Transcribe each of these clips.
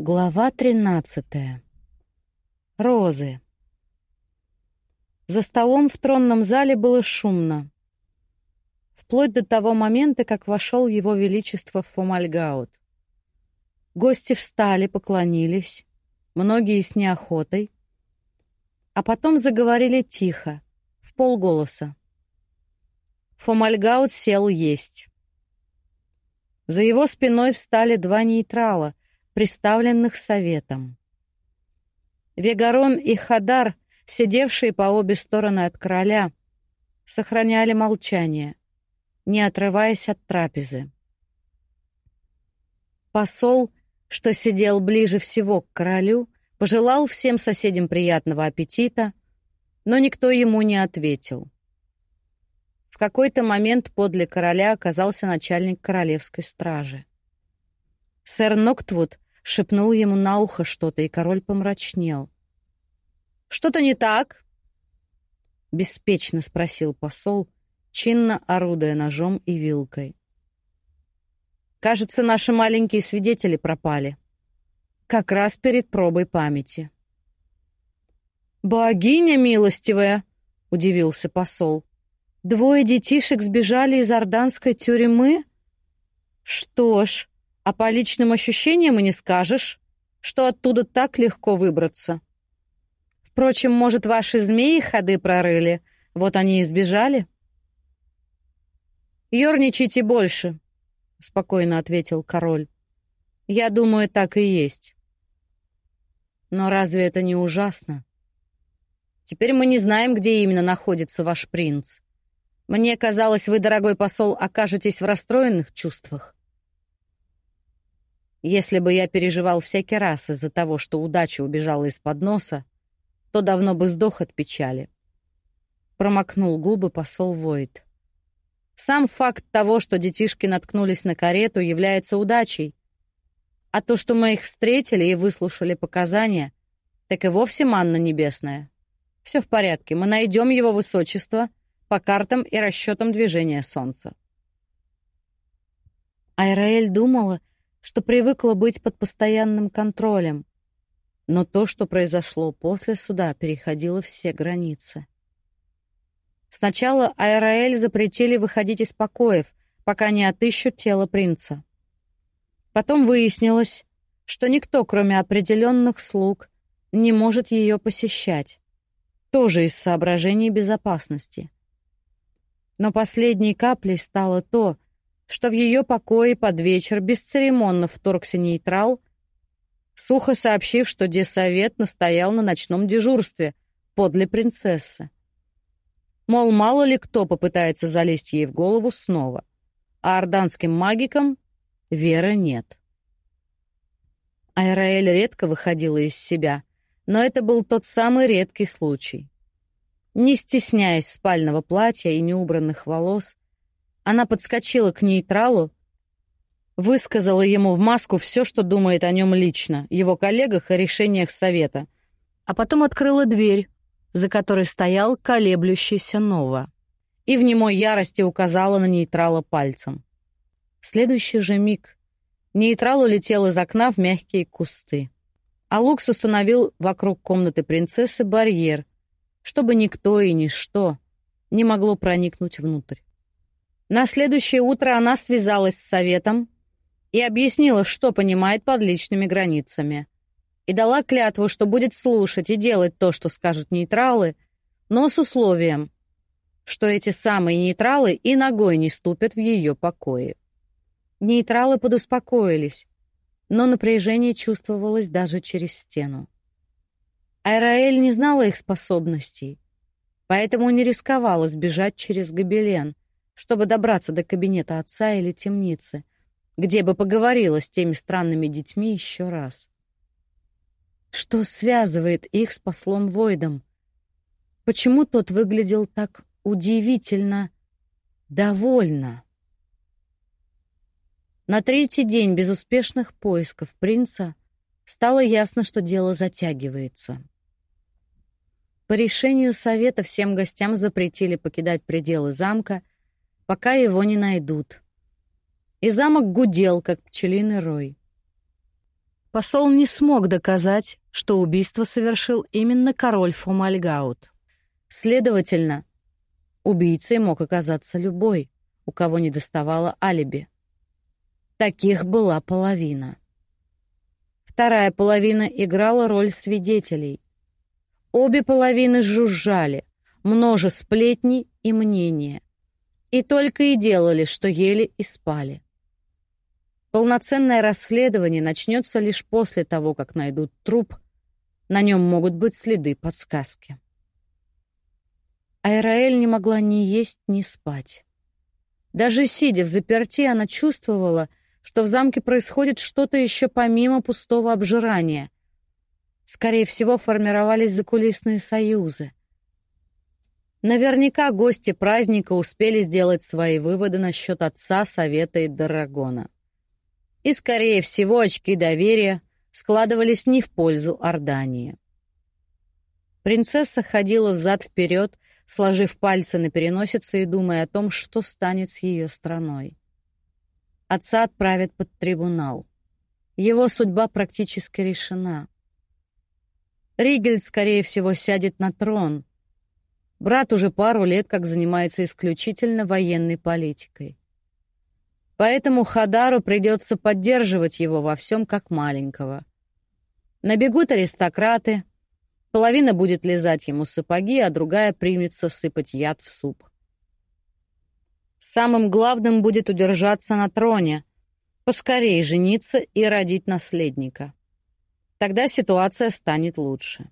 Глава тринадцатая. Розы. За столом в тронном зале было шумно. Вплоть до того момента, как вошел его величество Фомальгаут. Гости встали, поклонились, многие с неохотой, а потом заговорили тихо, в полголоса. Фомальгаут сел есть. За его спиной встали два нейтрала, представленных советом. Вегарон и Хадар, сидевшие по обе стороны от короля, сохраняли молчание, не отрываясь от трапезы. Посол, что сидел ближе всего к королю, пожелал всем соседям приятного аппетита, но никто ему не ответил. В какой-то момент подле короля оказался начальник королевской стражи. Сэр Ноктвуд шепнул ему на ухо что-то, и король помрачнел. «Что-то не так?» — беспечно спросил посол, чинно орудуя ножом и вилкой. «Кажется, наши маленькие свидетели пропали. Как раз перед пробой памяти». «Богиня милостивая!» — удивился посол. «Двое детишек сбежали из орданской тюрьмы? Что ж, а по личным ощущениям и не скажешь, что оттуда так легко выбраться. Впрочем, может, ваши змеи ходы прорыли, вот они и сбежали? «Ёрничайте больше», — спокойно ответил король. «Я думаю, так и есть». «Но разве это не ужасно? Теперь мы не знаем, где именно находится ваш принц. Мне казалось, вы, дорогой посол, окажетесь в расстроенных чувствах. Если бы я переживал всякий раз из-за того, что удача убежала из-под носа, то давно бы сдох от печали. Промокнул губы посол Войт. Сам факт того, что детишки наткнулись на карету, является удачей. А то, что мы их встретили и выслушали показания, так и вовсе манна небесная. Все в порядке, мы найдем его высочество по картам и расчетам движения солнца. Айраэль думала, что привыкла быть под постоянным контролем. Но то, что произошло после суда, переходило все границы. Сначала Айраэль запретили выходить из покоев, пока не отыщут тело принца. Потом выяснилось, что никто, кроме определенных слуг, не может ее посещать, тоже из соображений безопасности. Но последней каплей стало то, что в ее покое под вечер бесцеремонно вторгся нейтрал, сухо сообщив, что десовет настоял на ночном дежурстве подле принцессы. Мол, мало ли кто попытается залезть ей в голову снова, а орданским магикам веры нет. Айраэль редко выходила из себя, но это был тот самый редкий случай. Не стесняясь спального платья и неубранных волос, она подскочила к нейтралу, высказала ему в маску все, что думает о нем лично, его коллегах и решениях совета, а потом открыла дверь, за которой стоял колеблющийся Нова, и в немой ярости указала на нейтрала пальцем. В следующий же миг нейтрал улетел из окна в мягкие кусты, а Лукс установил вокруг комнаты принцессы барьер, чтобы никто и ничто не могло проникнуть внутрь. На следующее утро она связалась с советом и объяснила, что понимает под личными границами. И дала клятву, что будет слушать и делать то, что скажут нейтралы, но с условием, что эти самые нейтралы и ногой не ступят в ее покои. Нейтралы подуспокоились, но напряжение чувствовалось даже через стену. Айраэль не знала их способностей, поэтому не рисковала сбежать через гобелен — чтобы добраться до кабинета отца или темницы, где бы поговорила с теми странными детьми еще раз. Что связывает их с послом Войдом? Почему тот выглядел так удивительно довольно? На третий день безуспешных поисков принца стало ясно, что дело затягивается. По решению совета всем гостям запретили покидать пределы замка пока его не найдут. И замок гудел, как пчелиный рой. Посол не смог доказать, что убийство совершил именно король Фомальгаут. Следовательно, убийцей мог оказаться любой, у кого не доставало алиби. Таких была половина. Вторая половина играла роль свидетелей. Обе половины жужжали, множе сплетни и мнения. И только и делали, что ели и спали. Полноценное расследование начнется лишь после того, как найдут труп. На нем могут быть следы подсказки. Айраэль не могла ни есть, ни спать. Даже сидя в заперти, она чувствовала, что в замке происходит что-то еще помимо пустого обжирания. Скорее всего, формировались закулисные союзы. Наверняка гости праздника успели сделать свои выводы насчет отца Совета и Дарагона и, скорее всего, очки доверия складывались не в пользу Ордании. Принцесса ходила взад-вперед, сложив пальцы на переносице и думая о том, что станет с ее страной. Отца отправят под трибунал. Его судьба практически решена. Ригельд, скорее всего, сядет на трон. Брат уже пару лет как занимается исключительно военной политикой. Поэтому Хадару придется поддерживать его во всем как маленького. Набегут аристократы, половина будет лизать ему сапоги, а другая примется сыпать яд в суп. Самым главным будет удержаться на троне, поскорее жениться и родить наследника. Тогда ситуация станет лучше.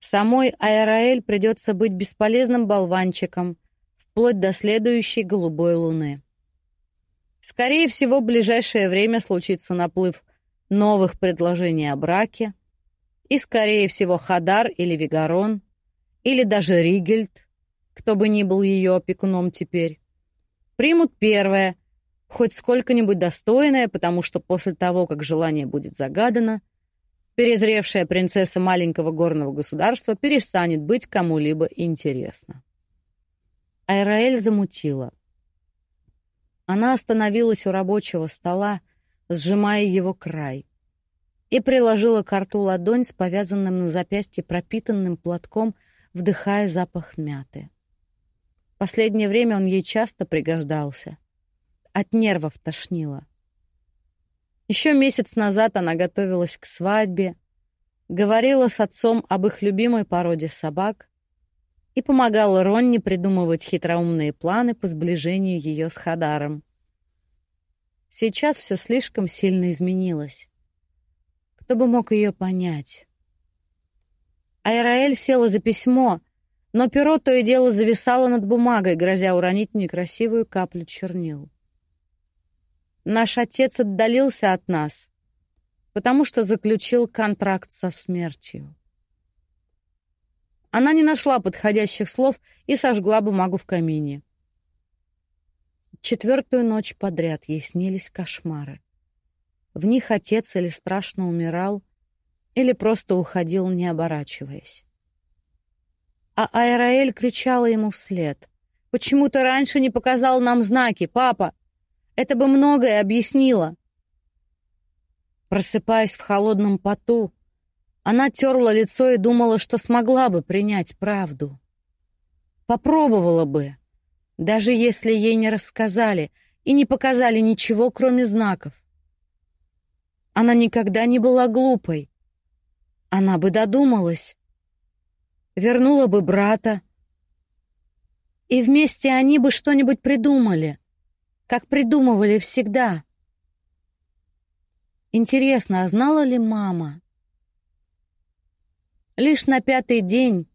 Самой Айраэль придется быть бесполезным болванчиком вплоть до следующей голубой луны. Скорее всего, в ближайшее время случится наплыв новых предложений о браке, и, скорее всего, Хадар или Вигарон, или даже Ригельд, кто бы ни был ее опекуном теперь, примут первое, хоть сколько-нибудь достойное, потому что после того, как желание будет загадано, перезревшая принцесса маленького горного государства перестанет быть кому-либо интересна. Айраэль замутила. Она остановилась у рабочего стола, сжимая его край, и приложила к рту ладонь с повязанным на запястье пропитанным платком, вдыхая запах мяты. Последнее время он ей часто пригождался. От нервов тошнило. Еще месяц назад она готовилась к свадьбе, говорила с отцом об их любимой породе собак и помогала Ронни придумывать хитроумные планы по сближению ее с Хадаром. Сейчас все слишком сильно изменилось. Кто бы мог ее понять? Айраэль села за письмо, но перо то и дело зависало над бумагой, грозя уронить некрасивую каплю чернил. Наш отец отдалился от нас, потому что заключил контракт со смертью. Она не нашла подходящих слов и сожгла бумагу в камине. Четвертую ночь подряд ей снились кошмары. В них отец или страшно умирал, или просто уходил, не оборачиваясь. А Айраэль кричала ему вслед. «Почему ты раньше не показал нам знаки, папа? Это бы многое объяснило». Просыпаясь в холодном поту, она терла лицо и думала, что смогла бы принять правду. Попробовала бы, даже если ей не рассказали и не показали ничего, кроме знаков. Она никогда не была глупой. Она бы додумалась. Вернула бы брата. И вместе они бы что-нибудь придумали, как придумывали всегда. Интересно, а знала ли мама? Лишь на пятый день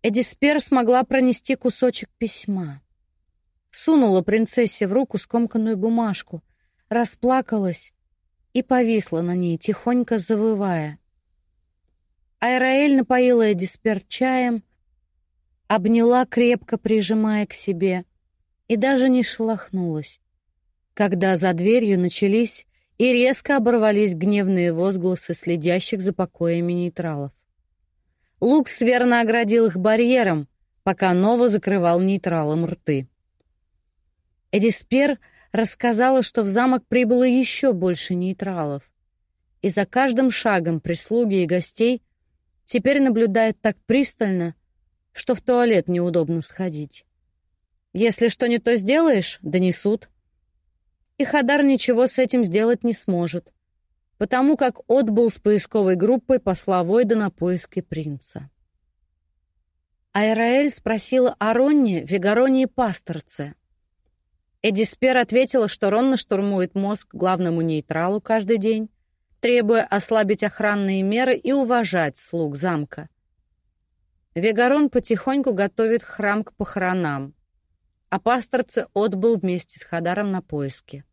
Эдиспер смогла пронести кусочек письма. Сунула принцессе в руку скомканную бумажку, расплакалась и повисла на ней, тихонько завывая. Айраэль напоила Эдиспер чаем, обняла, крепко прижимая к себе, и даже не шелохнулась, когда за дверью начались и резко оборвались гневные возгласы следящих за покоями нейтралов. Лукс верно оградил их барьером, пока Нова закрывал нейтралом рты. Эдиспер рассказала, что в замок прибыло еще больше нейтралов. и за каждым шагом прислуги и гостей теперь наблюдает так пристально, что в туалет неудобно сходить. Если что не то сделаешь, донесут. И Хадар ничего с этим сделать не сможет, потому как отбыл с поисковой группой посла Войда на поиски принца. Айраэль спросила о Ронне, Вегароне и Пасторце. Эдиспер ответила, что Ронна штурмует мозг главному нейтралу каждый день, требуя ослабить охранные меры и уважать слуг замка. Вегарон потихоньку готовит храм к похоронам, а пасторце отбыл вместе с Хадаром на поиски.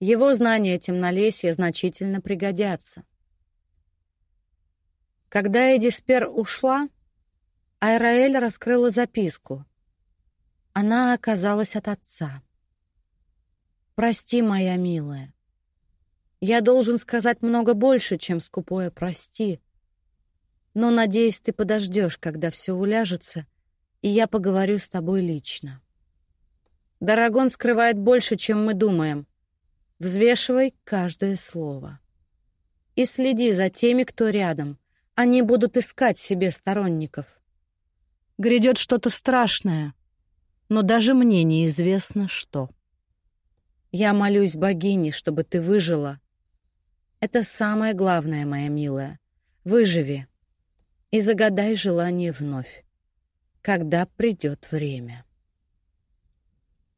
Его знания темнолесья значительно пригодятся. Когда Эдиспер ушла, Айраэль раскрыла записку. Она оказалась от отца. «Прости, моя милая. Я должен сказать много больше, чем скупое «прости». Но, надеюсь, ты подождешь, когда все уляжется, и я поговорю с тобой лично. Дорогон скрывает больше, чем мы думаем. Взвешивай каждое слово. И следи за теми, кто рядом. Они будут искать себе сторонников. Грядет что-то страшное, но даже мне неизвестно, что. Я молюсь богине, чтобы ты выжила. Это самое главное, моя милая. Выживи и загадай желание вновь, когда придет время.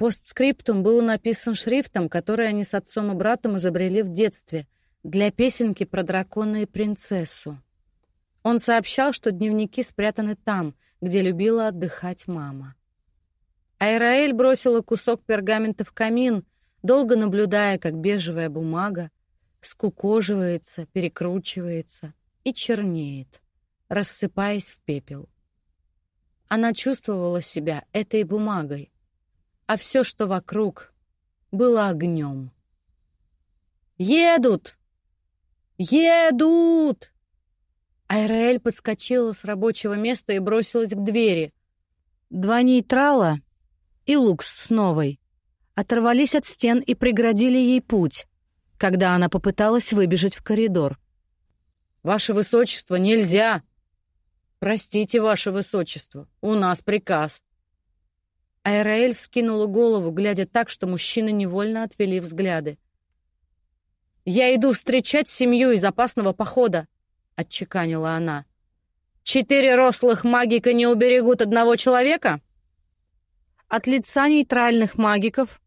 Постскриптум был написан шрифтом, который они с отцом и братом изобрели в детстве для песенки про дракона и принцессу. Он сообщал, что дневники спрятаны там, где любила отдыхать мама. Айраэль бросила кусок пергамента в камин, долго наблюдая, как бежевая бумага скукоживается, перекручивается и чернеет, рассыпаясь в пепел. Она чувствовала себя этой бумагой, а все, что вокруг, было огнем. «Едут! Едут!» Айраэль подскочила с рабочего места и бросилась к двери. Два нейтрала и Лукс с новой оторвались от стен и преградили ей путь, когда она попыталась выбежать в коридор. «Ваше Высочество, нельзя!» «Простите, Ваше Высочество, у нас приказ». Айраэль вскинула голову, глядя так, что мужчины невольно отвели взгляды. «Я иду встречать семью из опасного похода», — отчеканила она. «Четыре рослых магика не уберегут одного человека?» От лица нейтральных магиков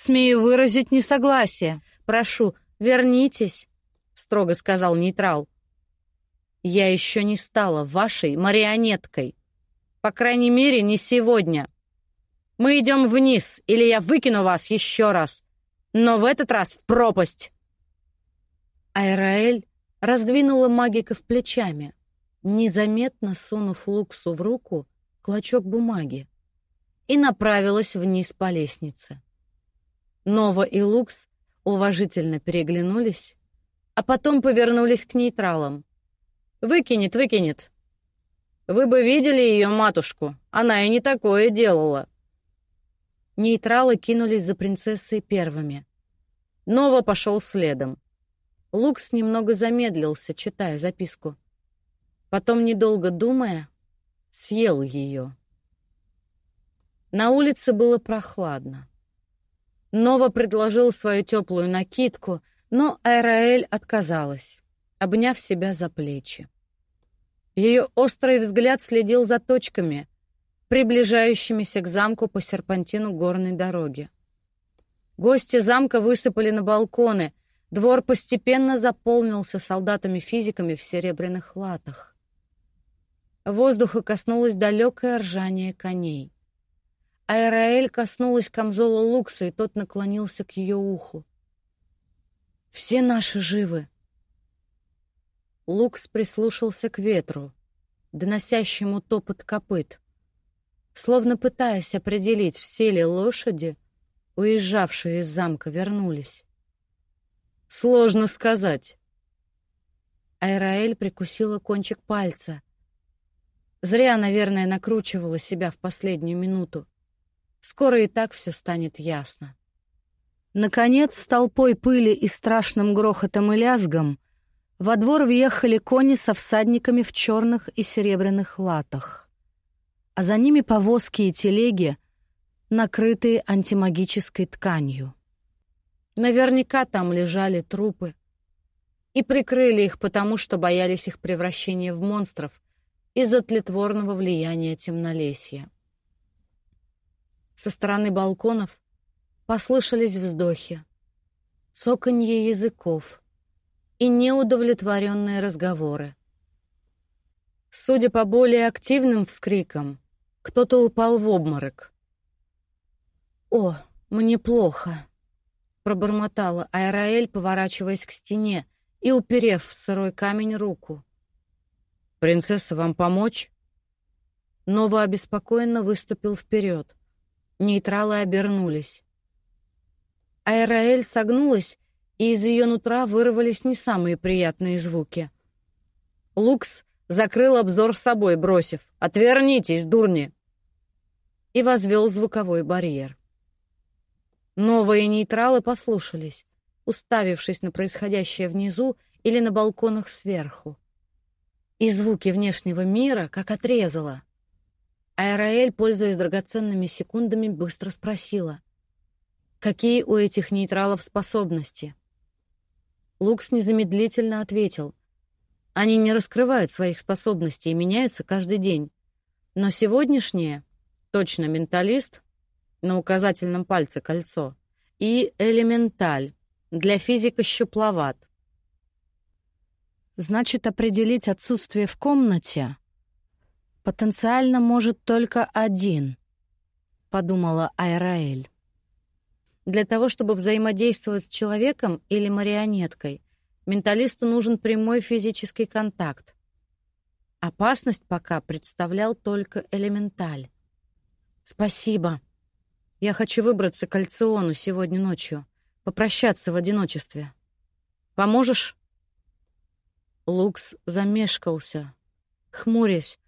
Смею выразить несогласие. Прошу, вернитесь, строго сказал нейтрал. Я еще не стала вашей марионеткой. По крайней мере, не сегодня. Мы идем вниз, или я выкину вас еще раз. Но в этот раз в пропасть. Айраэль раздвинула магиков плечами, незаметно сунув Луксу в руку клочок бумаги, и направилась вниз по лестнице. Нова и Лукс уважительно переглянулись, а потом повернулись к нейтралам. «Выкинет, выкинет. Вы бы видели ее матушку, она и не такое делала». Нейтралы кинулись за принцессой первыми. Нова пошел следом. Лукс немного замедлился, читая записку. Потом, недолго думая, съел ее. На улице было прохладно. Нова предложил свою теплую накидку, но Айраэль отказалась, обняв себя за плечи. Ее острый взгляд следил за точками, приближающимися к замку по серпантину горной дороги. Гости замка высыпали на балконы, двор постепенно заполнился солдатами-физиками в серебряных латах. Воздуха коснулось далекое ржание коней. Айраэль коснулась камзола Лукса, и тот наклонился к ее уху. «Все наши живы!» Лукс прислушался к ветру, доносящему топот копыт, словно пытаясь определить, все ли лошади, уезжавшие из замка, вернулись. «Сложно сказать». Айраэль прикусила кончик пальца. Зря, наверное, накручивала себя в последнюю минуту. Скоро и так все станет ясно. Наконец, с толпой пыли и страшным грохотом и лязгом Во двор въехали кони со всадниками в черных и серебряных латах, а за ними повозки и телеги, накрытые антимагической тканью. Наверняка там лежали трупы, и прикрыли их потому, что боялись их превращения в монстров из-за тлетворного влияния темнолесья. Со стороны балконов послышались вздохи, цоканье языков и неудовлетворенные разговоры. Судя по более активным вскрикам, кто-то упал в обморок. «О, мне плохо», — пробормотала Айраэль, поворачиваясь к стене и уперев в сырой камень руку. «Принцесса, вам помочь?» Нова обеспокоенно выступил вперед. Нейтралы обернулись. Айраэль согнулась, и из ее нутра вырвались не самые приятные звуки. Лукс закрыл обзор собой, бросив «Отвернитесь, дурни!» И возвел звуковой барьер. Новые нейтралы послушались, уставившись на происходящее внизу или на балконах сверху. И звуки внешнего мира как отрезало. Аэроэль, пользуясь драгоценными секундами, быстро спросила. «Какие у этих нейтралов способности?» Лукс незамедлительно ответил. «Они не раскрывают своих способностей и меняются каждый день. Но сегодняшнее, точно менталист, на указательном пальце кольцо, и элементаль, для физика щупловат. Значит, определить отсутствие в комнате потенциально может только один, подумала Айраэль. Для того, чтобы взаимодействовать с человеком или марионеткой, менталисту нужен прямой физический контакт. Опасность пока представлял только элементаль. «Спасибо. Я хочу выбраться к Альциону сегодня ночью, попрощаться в одиночестве. Поможешь?» Лукс замешкался, хмурясь,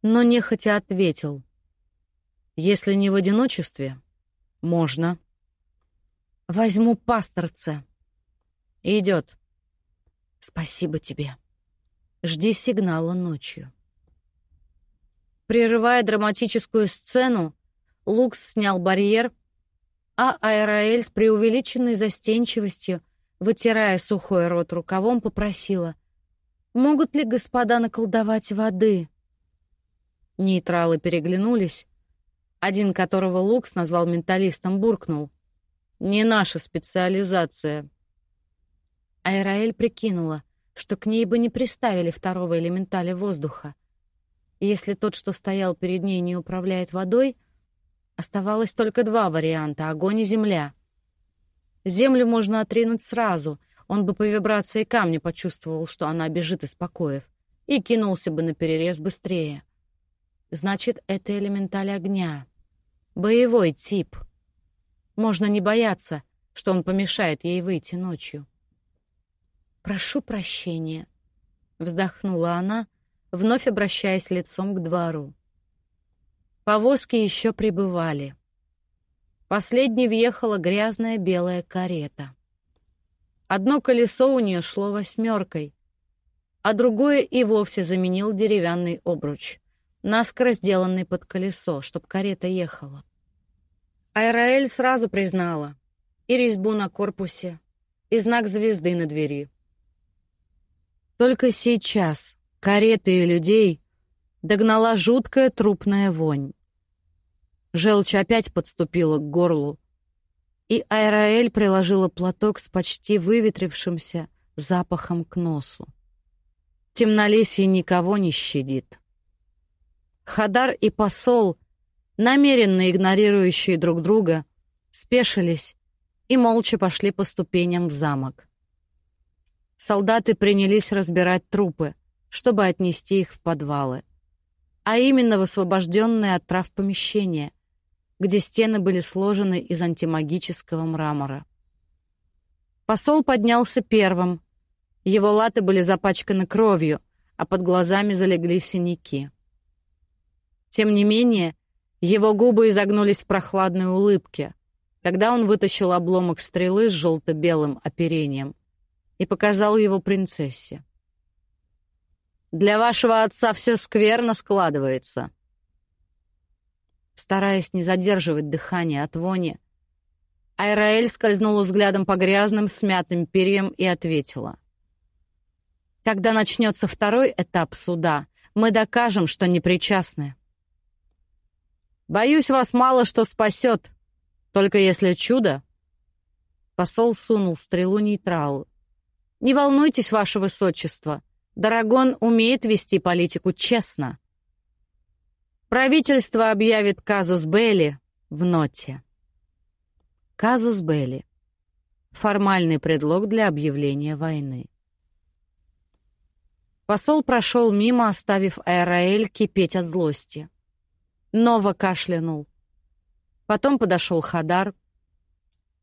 но нехотя ответил. «Если не в одиночестве, можно». «Возьму пасторца». «Идет». «Спасибо тебе. Жди сигнала ночью». Прерывая драматическую сцену, Лукс снял барьер, а Аэроэль с преувеличенной застенчивостью, вытирая сухой рот рукавом, попросила Могут ли господа наколдовать воды? Нейтралы переглянулись. Один, которого Лукс назвал менталистом, буркнул. «Не наша специализация». Айраэль прикинула, что к ней бы не приставили второго элементаля воздуха. Если тот, что стоял перед ней, не управляет водой, оставалось только два варианта — огонь и земля. Землю можно отринуть сразу — он бы по вибрации камня почувствовал, что она бежит из покоев, и кинулся бы на перерез быстрее. Значит, это элементаль огня. Боевой тип. Можно не бояться, что он помешает ей выйти ночью. «Прошу прощения», — вздохнула она, вновь обращаясь лицом к двору. Повозки еще прибывали. Последней въехала грязная белая карета. Одно колесо у нее шло восьмеркой, а другое и вовсе заменил деревянный обруч, наскоро сделанный под колесо, чтоб карета ехала. Айраэль сразу признала и резьбу на корпусе, и знак звезды на двери. Только сейчас кареты и людей догнала жуткая трупная вонь. Желчь опять подступила к горлу, и Айраэль приложила платок с почти выветрившимся запахом к носу. Темнолесье никого не щадит. Хадар и посол, намеренно игнорирующие друг друга, спешились и молча пошли по ступеням в замок. Солдаты принялись разбирать трупы, чтобы отнести их в подвалы, а именно в освобожденные от трав помещения, где стены были сложены из антимагического мрамора. Посол поднялся первым. Его латы были запачканы кровью, а под глазами залегли синяки. Тем не менее, его губы изогнулись в прохладной улыбке, когда он вытащил обломок стрелы с желто-белым оперением и показал его принцессе. «Для вашего отца все скверно складывается». Стараясь не задерживать дыхание от вони, Айраэль скользнула взглядом по грязным, смятым перьям и ответила. «Когда начнется второй этап суда, мы докажем, что не причастны». «Боюсь, вас мало что спасет, только если чудо». Посол сунул стрелу нейтралу. «Не волнуйтесь, ваше высочество. Дорогон умеет вести политику честно». Правительство объявит казус Белли в ноте. Казус Белли. Формальный предлог для объявления войны. Посол прошел мимо, оставив Аэроэль кипеть от злости. Нова кашлянул. Потом подошел Хадар.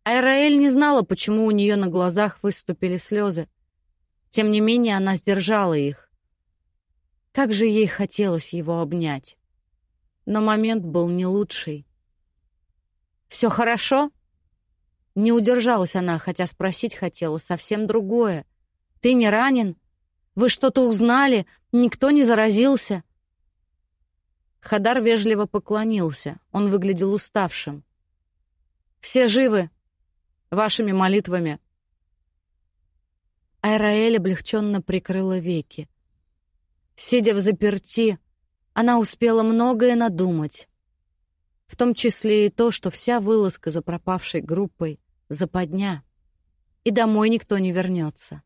Аэроэль не знала, почему у нее на глазах выступили слезы. Тем не менее, она сдержала их. Как же ей хотелось его обнять. Но момент был не лучший. «Все хорошо?» Не удержалась она, хотя спросить хотела совсем другое. «Ты не ранен? Вы что-то узнали? Никто не заразился?» Хадар вежливо поклонился. Он выглядел уставшим. «Все живы. Вашими молитвами». Айраэль облегченно прикрыла веки. Сидя в заперти, она успела многое надумать. В том числе и то, что вся вылазка за пропавшей группой западня, и домой никто не вернется.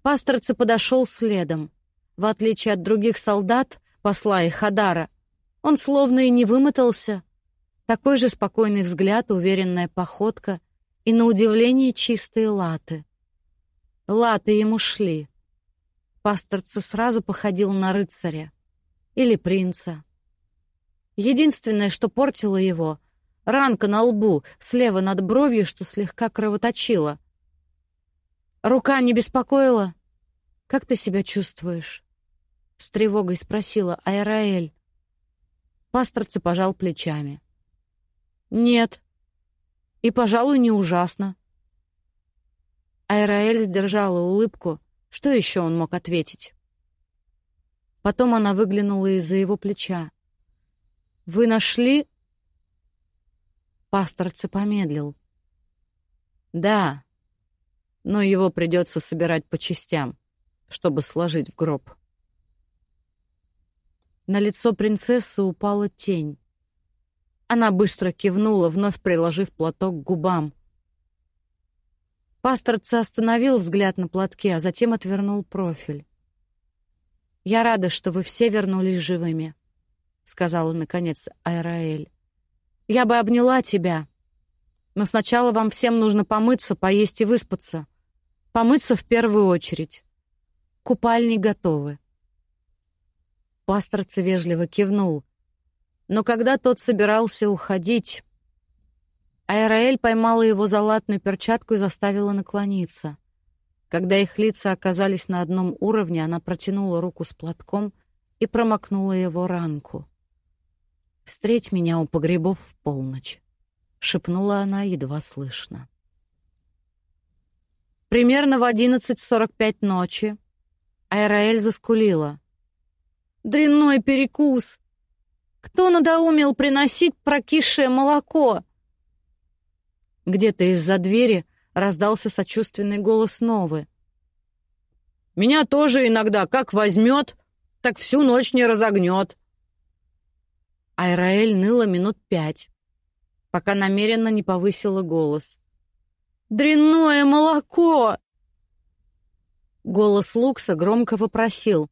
Пасторце подошел следом. В отличие от других солдат, посла и Хадара, он словно и не вымотался. Такой же спокойный взгляд, уверенная походка и, на удивление, чистые латы. Латы ему шли. Пасторце сразу походил на рыцаря или принца. Единственное, что портило его — Ранка на лбу, слева над бровью, что слегка кровоточила. «Рука не беспокоила? Как ты себя чувствуешь?» С тревогой спросила Айраэль. Пасторцы пожал плечами. «Нет. И, пожалуй, не ужасно». Айраэль сдержала улыбку. Что еще он мог ответить? Потом она выглянула из-за его плеча. «Вы нашли Пасторце помедлил. «Да, но его придется собирать по частям, чтобы сложить в гроб». На лицо принцессы упала тень. Она быстро кивнула, вновь приложив платок к губам. Пасторце остановил взгляд на платке, а затем отвернул профиль. «Я рада, что вы все вернулись живыми», — сказала, наконец, Айраэль. Я бы обняла тебя. Но сначала вам всем нужно помыться, поесть и выспаться. Помыться в первую очередь. Купальни готовы. Пасторце вежливо кивнул. Но когда тот собирался уходить, Айраэль поймала его за латную перчатку и заставила наклониться. Когда их лица оказались на одном уровне, она протянула руку с платком и промокнула его ранку. «Встреть меня у погребов в полночь», — шепнула она едва слышно. Примерно в 11.45 ночи Айраэль заскулила. «Дрянной перекус! Кто надоумел приносить прокисшее молоко?» Где-то из-за двери раздался сочувственный голос Новы. «Меня тоже иногда как возьмет, так всю ночь не разогнет. Айраэль ныла минут пять, пока намеренно не повысила голос. «Дрянное молоко!» Голос Лукса громко вопросил.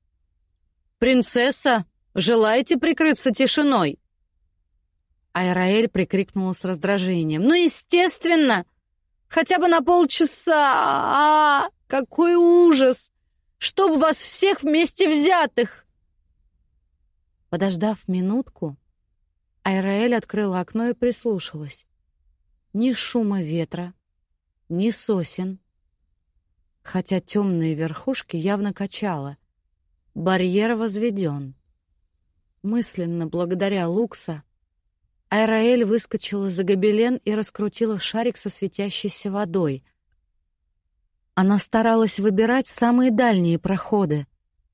«Принцесса, желаете прикрыться тишиной?» Айраэль прикрикнула с раздражением. «Ну, естественно! Хотя бы на полчаса! А, какой ужас! Чтоб вас всех вместе взятых!» Подождав минутку, Айраэль открыла окно и прислушалась. Ни шума ветра, ни сосен. Хотя темные верхушки явно качало. Барьер возведен. Мысленно, благодаря Лукса, Айраэль выскочила за гобелен и раскрутила шарик со светящейся водой. Она старалась выбирать самые дальние проходы,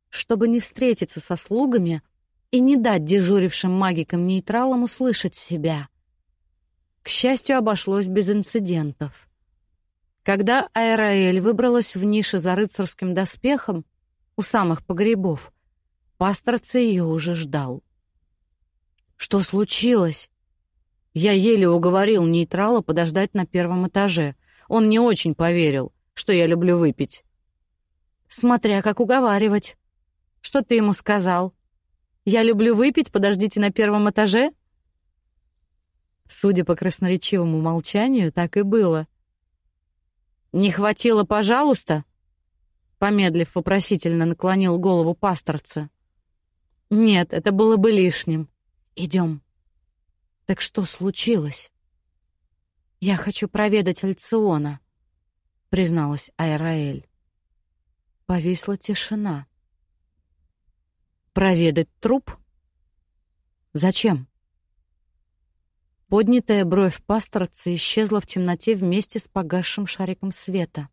чтобы не встретиться со слугами и не дать дежурившим магикам-нейтралам услышать себя. К счастью, обошлось без инцидентов. Когда Аэроэль выбралась в нише за рыцарским доспехом у самых погребов, пасторца ее уже ждал. «Что случилось?» Я еле уговорил нейтрала подождать на первом этаже. Он не очень поверил, что я люблю выпить. «Смотря как уговаривать. Что ты ему сказал? Я люблю выпить, подождите на первом этаже?» Судя по красноречивому молчанию, так и было. «Не хватило, пожалуйста?» Помедлив, вопросительно наклонил голову пасторца. «Нет, это было бы лишним. Идем». «Так что случилось?» «Я хочу проведать Альциона», — призналась Айраэль. Повисла тишина. «Проведать труп? Зачем?» Поднятая бровь пасторца исчезла в темноте вместе с погасшим шариком света.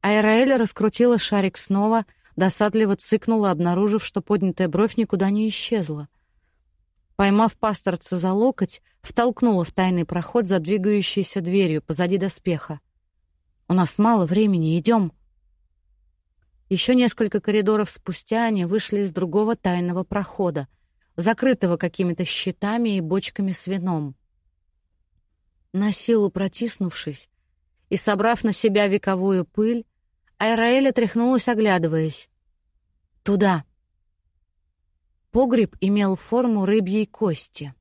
Айраэль раскрутила шарик снова, досадливо цыкнула, обнаружив, что поднятая бровь никуда не исчезла. Поймав пасторца за локоть, втолкнула в тайный проход за двигающейся дверью позади доспеха. «У нас мало времени, идем!» Еще несколько коридоров спустя они вышли из другого тайного прохода — закрытого какими-то щитами и бочками с вином. На силу протиснувшись и собрав на себя вековую пыль, Айраэль отряхнулась, оглядываясь. «Туда!» Погреб имел форму рыбьей кости.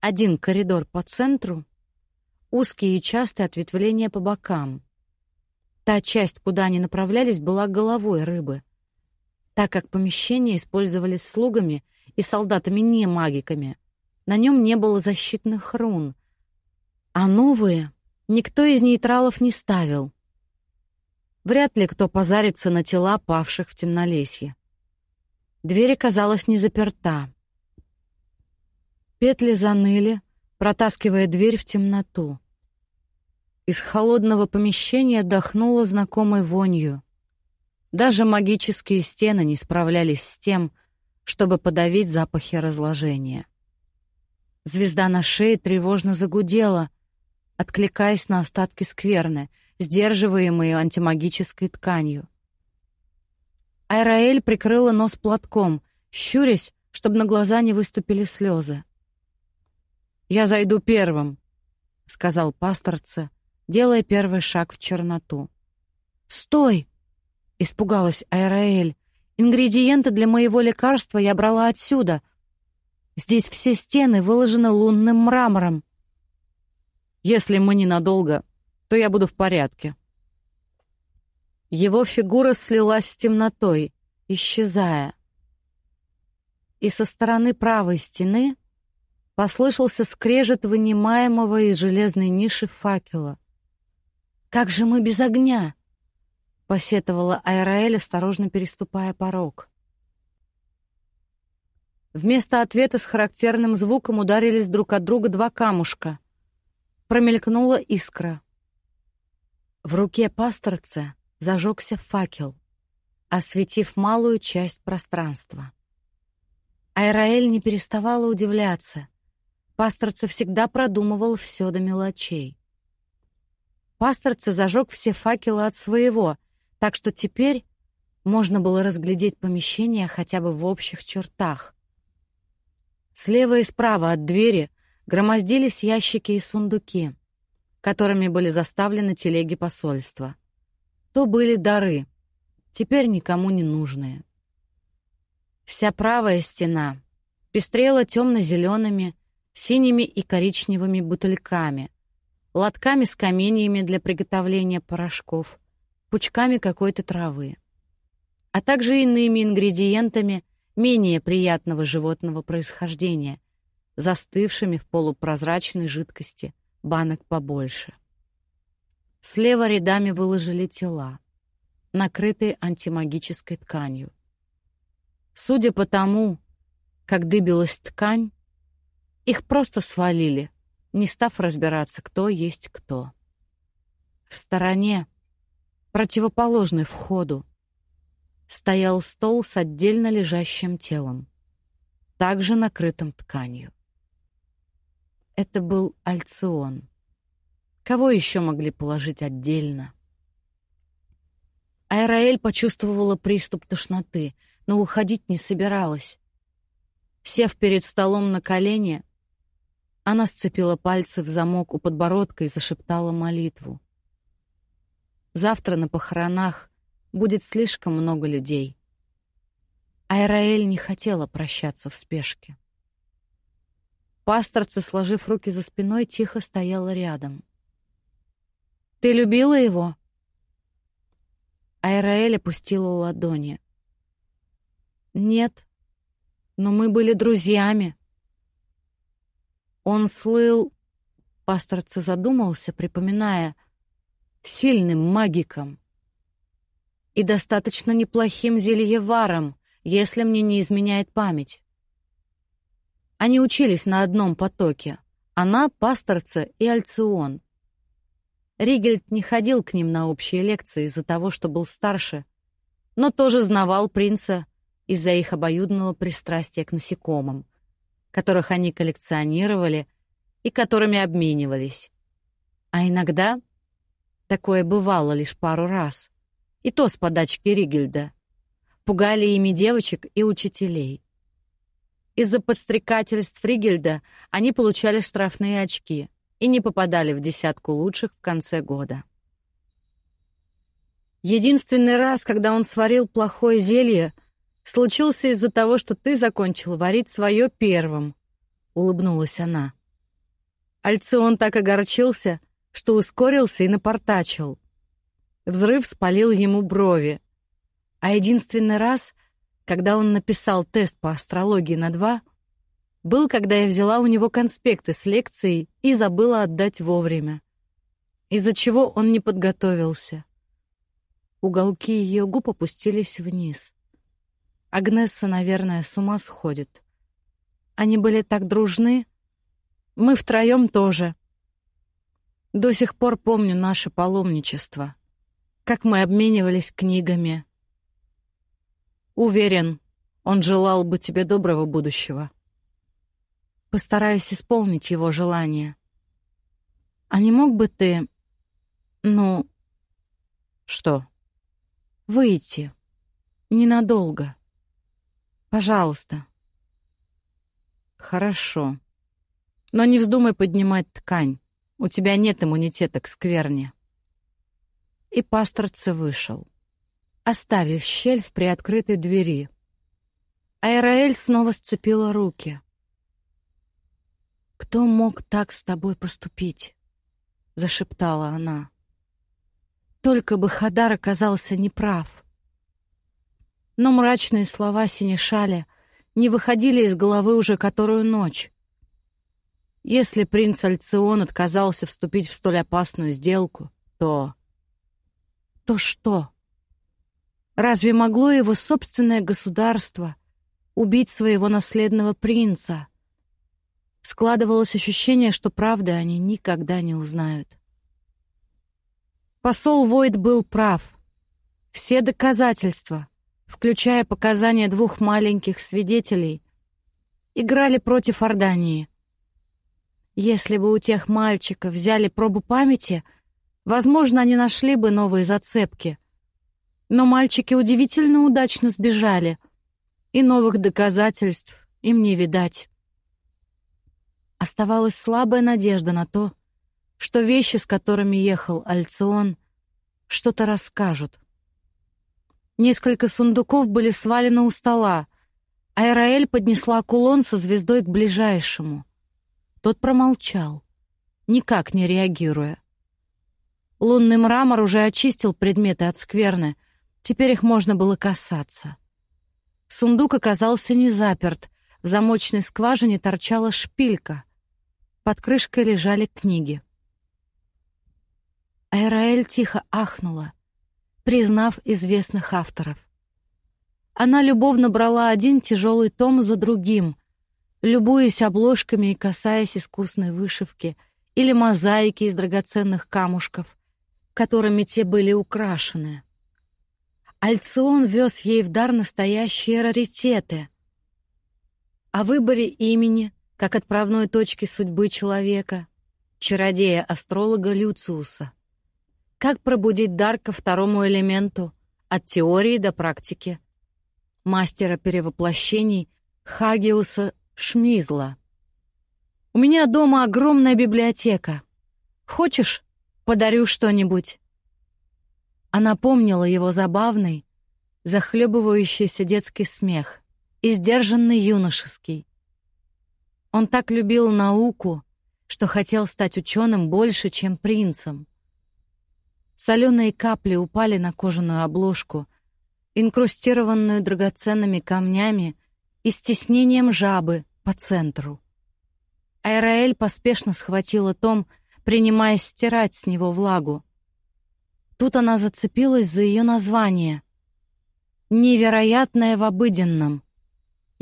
Один коридор по центру, узкие и частые ответвления по бокам. Та часть, куда они направлялись, была головой рыбы, так как помещения использовались слугами — и солдатами не магиками. На нем не было защитных рун. А новые никто из нейтралов не ставил. Вряд ли кто позарится на тела павших в темнолесье. Дверь оказалась не заперта. Петли заныли, протаскивая дверь в темноту. Из холодного помещения дохнуло знакомой вонью. Даже магические стены не справлялись с тем, чтобы подавить запахи разложения. Звезда на шее тревожно загудела, откликаясь на остатки скверны, сдерживаемые антимагической тканью. Айраэль прикрыла нос платком, щурясь, чтобы на глаза не выступили слезы. «Я зайду первым», — сказал пасторце, делая первый шаг в черноту. «Стой!» — испугалась Айраэль, Ингредиенты для моего лекарства я брала отсюда. Здесь все стены выложены лунным мрамором. Если мы ненадолго, то я буду в порядке. Его фигура слилась с темнотой, исчезая. И со стороны правой стены послышался скрежет вынимаемого из железной ниши факела. «Как же мы без огня?» посетовала Айраэль, осторожно переступая порог. Вместо ответа с характерным звуком ударились друг от друга два камушка. Промелькнула искра. В руке пасторца зажегся факел, осветив малую часть пространства. Айраэль не переставала удивляться. Пасторца всегда продумывал все до мелочей. Пасторца зажег все факелы от своего — так что теперь можно было разглядеть помещение хотя бы в общих чертах. Слева и справа от двери громоздились ящики и сундуки, которыми были заставлены телеги посольства. То были дары, теперь никому не нужные. Вся правая стена пестрела темно-зелеными, синими и коричневыми бутыльками, лотками с каменьями для приготовления порошков, пучками какой-то травы, а также иными ингредиентами менее приятного животного происхождения, застывшими в полупрозрачной жидкости, банок побольше. Слева рядами выложили тела, накрытые антимагической тканью. Судя по тому, как дыбилась ткань, их просто свалили, не став разбираться, кто есть кто. В стороне, противоположной входу, стоял стол с отдельно лежащим телом, также накрытым тканью. Это был Альцион. Кого еще могли положить отдельно? Айраэль почувствовала приступ тошноты, но уходить не собиралась. Сев перед столом на колени, она сцепила пальцы в замок у подбородка и зашептала молитву. Завтра на похоронах будет слишком много людей. Айраэль не хотела прощаться в спешке. Пасторца, сложив руки за спиной, тихо стояла рядом. «Ты любила его?» Айраэль опустила ладони. «Нет, но мы были друзьями». Он слыл... Пасторца задумался, припоминая, сильным магиком и достаточно неплохим зельеваром, если мне не изменяет память. Они учились на одном потоке. Она, пасторца и Альцион. Ригельд не ходил к ним на общие лекции из-за того, что был старше, но тоже знавал принца из-за их обоюдного пристрастия к насекомым, которых они коллекционировали и которыми обменивались. А иногда такое бывало лишь пару раз, и то с подачки Ригельда. Пугали ими девочек и учителей. Из-за подстрекательств Фригельда они получали штрафные очки и не попадали в десятку лучших в конце года. Единственный раз, когда он сварил плохое зелье, случился из-за того, что ты закончил варить свое первым, — улыбнулась она. Альцион так огорчился, что ускорился и напортачил. Взрыв спалил ему брови. А единственный раз, когда он написал тест по астрологии на два, был, когда я взяла у него конспекты с лекцией и забыла отдать вовремя, из-за чего он не подготовился. Уголки ее губ опустились вниз. Агнесса, наверное, с ума сходит. Они были так дружны. Мы втроем тоже. До сих пор помню наше паломничество. Как мы обменивались книгами, Уверен, он желал бы тебе доброго будущего. Постараюсь исполнить его желание. А не мог бы ты... Ну... Что? Выйти. Ненадолго. Пожалуйста. Хорошо. Но не вздумай поднимать ткань. У тебя нет иммунитета к скверне. И пасторце вышел оставив щель в приоткрытой двери. Айраэль снова сцепила руки. «Кто мог так с тобой поступить?» — зашептала она. «Только бы Хадар оказался неправ». Но мрачные слова Синешаля не выходили из головы уже которую ночь. Если принц Альцион отказался вступить в столь опасную сделку, то... То что? Разве могло его собственное государство убить своего наследного принца? Складывалось ощущение, что правды они никогда не узнают. Посол Войд был прав. Все доказательства, включая показания двух маленьких свидетелей, играли против Ордании. Если бы у тех мальчиков взяли пробу памяти, возможно, они нашли бы новые зацепки — но мальчики удивительно удачно сбежали, и новых доказательств им не видать. Оставалась слабая надежда на то, что вещи, с которыми ехал Альцион, что-то расскажут. Несколько сундуков были свалены у стола, а Эраэль поднесла кулон со звездой к ближайшему. Тот промолчал, никак не реагируя. Лунный мрамор уже очистил предметы от скверны — Теперь их можно было касаться. Сундук оказался не заперт. В замочной скважине торчала шпилька. Под крышкой лежали книги. Айраэль тихо ахнула, признав известных авторов. Она любовно брала один тяжелый том за другим, любуясь обложками и касаясь искусной вышивки или мозаики из драгоценных камушков, которыми те были украшены. Альцион вез ей в дар настоящие раритеты. О выборе имени, как отправной точки судьбы человека, чародея-астролога Люциуса. Как пробудить дар ко второму элементу, от теории до практики. Мастера перевоплощений Хагиуса Шмизла. У меня дома огромная библиотека. Хочешь, подарю что-нибудь?» Она помнила его забавный, захлебывающийся детский смех и сдержанный юношеский. Он так любил науку, что хотел стать ученым больше, чем принцем. Соленые капли упали на кожаную обложку, инкрустированную драгоценными камнями и стеснением жабы по центру. Айраэль поспешно схватила том, принимаясь стирать с него влагу. Тут она зацепилась за ее название. Невероятное в обыденном.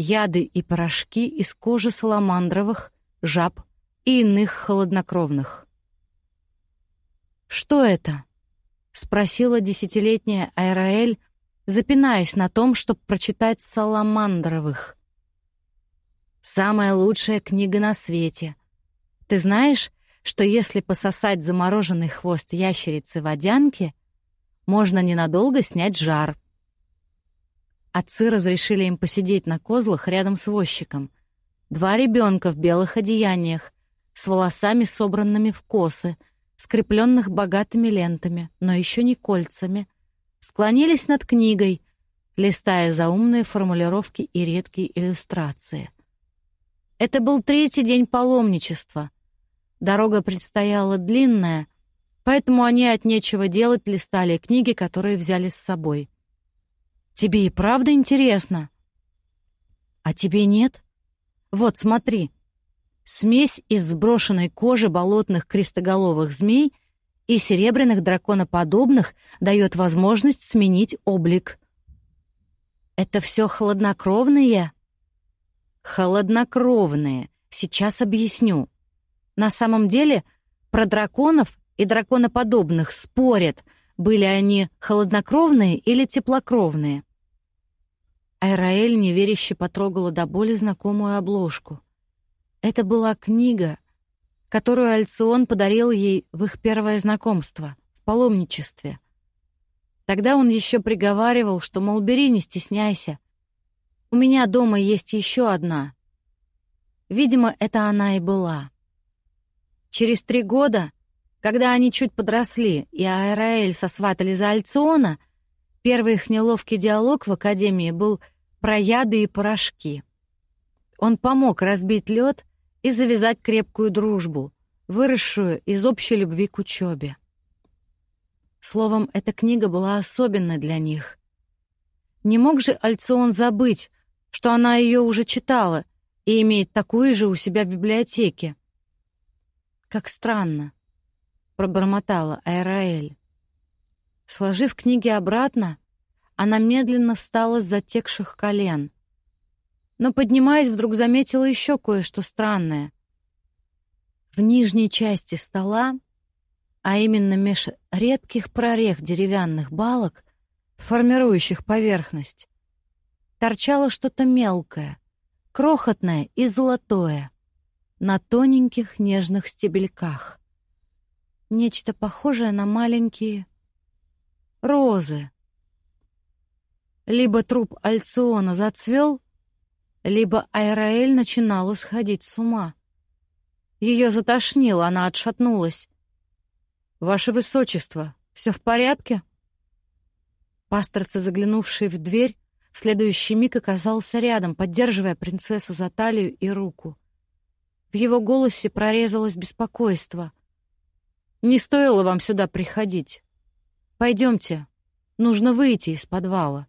Яды и порошки из кожи саламандровых, жаб и иных холоднокровных. «Что это?» — спросила десятилетняя Айраэль, запинаясь на том, чтобы прочитать саламандровых. Самая лучшая книга на свете. Ты знаешь, что если пососать замороженный хвост ящерицы-водянки, можно ненадолго снять жар. Отцы разрешили им посидеть на козлах рядом с возчиком. Два ребенка в белых одеяниях, с волосами, собранными в косы, скрепленных богатыми лентами, но еще не кольцами, склонились над книгой, листая заумные формулировки и редкие иллюстрации — это был третий день паломничества. Дорога предстояла длинная, поэтому они от нечего делать листали книги, которые взяли с собой. «Тебе и правда интересно?» «А тебе нет?» «Вот, смотри. Смесь из сброшенной кожи болотных крестоголовых змей и серебряных драконоподобных дает возможность сменить облик». «Это все хладнокровные?» холоднокровные. Сейчас объясню. На самом деле про драконов и драконоподобных спорят, были они холоднокровные или теплокровные. Айраэль неверяще потрогала до боли знакомую обложку. Это была книга, которую Альцион подарил ей в их первое знакомство, в паломничестве. Тогда он еще приговаривал, что, мол, бери, не стесняйся, у меня дома есть еще одна. Видимо, это она и была. Через три года, когда они чуть подросли, и Аэраэль сосватали за Альциона, первый их неловкий диалог в академии был про яды и порошки. Он помог разбить лед и завязать крепкую дружбу, выросшую из общей любви к учебе. Словом, эта книга была особенной для них. Не мог же Альцион забыть, что она ее уже читала и имеет такую же у себя в библиотеке. «Как странно», — пробормотала Айраэль. Сложив книги обратно, она медленно встала с затекших колен. Но, поднимаясь, вдруг заметила еще кое-что странное. В нижней части стола, а именно меж редких прорех деревянных балок, формирующих поверхность, торчало что-то мелкое, крохотное и золотое, на тоненьких нежных стебельках. Нечто похожее на маленькие розы. Либо труп Альциона зацвел, либо Айраэль начинала сходить с ума. Ее затошнило, она отшатнулась. «Ваше Высочество, все в порядке?» Пасторцы, заглянувший в дверь, в следующий миг оказался рядом, поддерживая принцессу за талию и руку. В его голосе прорезалось беспокойство. «Не стоило вам сюда приходить. Пойдемте, нужно выйти из подвала».